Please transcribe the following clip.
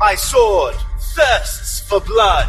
My sword thirsts for blood.